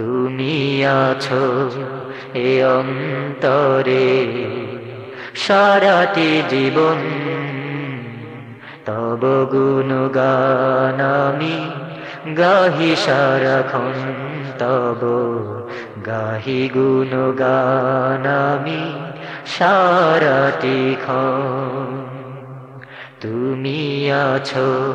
তুমি আছো এ অন্তরে। সারাটি জীবন তব গুণগান আমি গাহি সারাক্ষণ। তব গাহি গুণগান আমি সারাটি তুমি আছো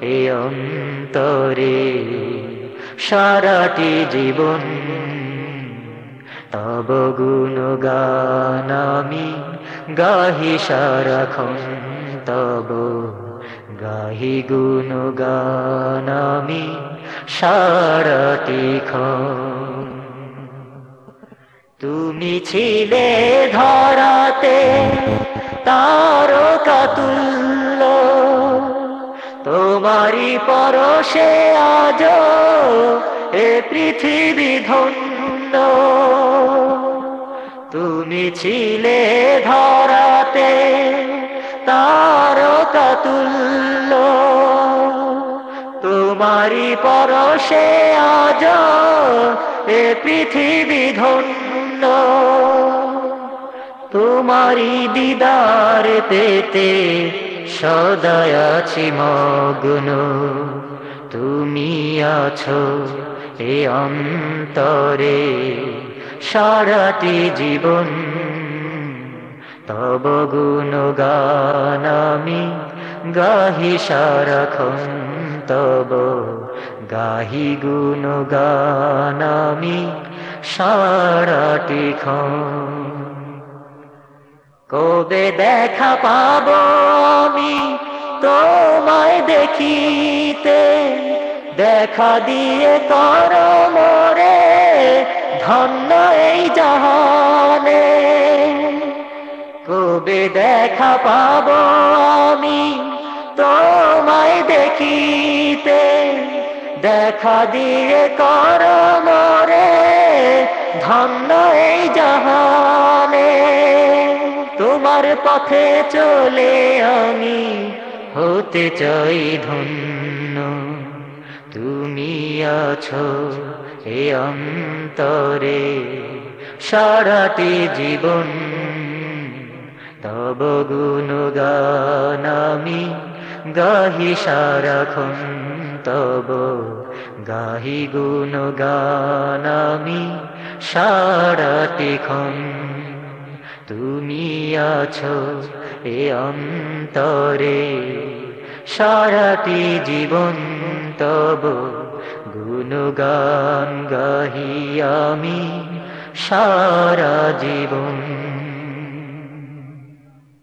এ অন্তরে। সারাটি জীবন। তব গুণগান আমি গাহি সারাক্ষণ। তব গাহি গুণগান আমি সারাটি তুমি ছিলে ধরাতে তারকাতুল্য তোমারি পরশে আজ এ পৃথিবী ধন্য। তুমি ছিলে ধরাতে তারকাতুল্য তোমারি পরশে আজ এ পৃথিবী ধন্য। তোমারি দিদার পেতে সদায় আছি মগ্ন। তুমি আছো এ অন্তরে সারাটি জীবন, তব গুণগান আমি গাহি সারাক্ষণ, তব গাহি গুণগান আমি সারাটি কবে দেখা পাব আমি তোমায় দেখিতে? দেখা দিয়ে কর মরে, ধন্য এই জাহানে। কবে দেখা পাব আমি তোমায় দেখিতে। দেখা দিয়ে কর মরে, ধন্য এই জাহানে। তোমার পথে চলে আমি হতে চাই ধন্য। তুমি আছো এ অন্তরে, সারাটি জীবন। তব গুণগান আমি গাহি সারাক্ষণ, তব গাহি গুণগান আমি সারাটি ক্ষণ। তুমি আছো এ অন্তরে, সারাটি জীবন। তব গুণগান গাহি আমি সারা জীবন।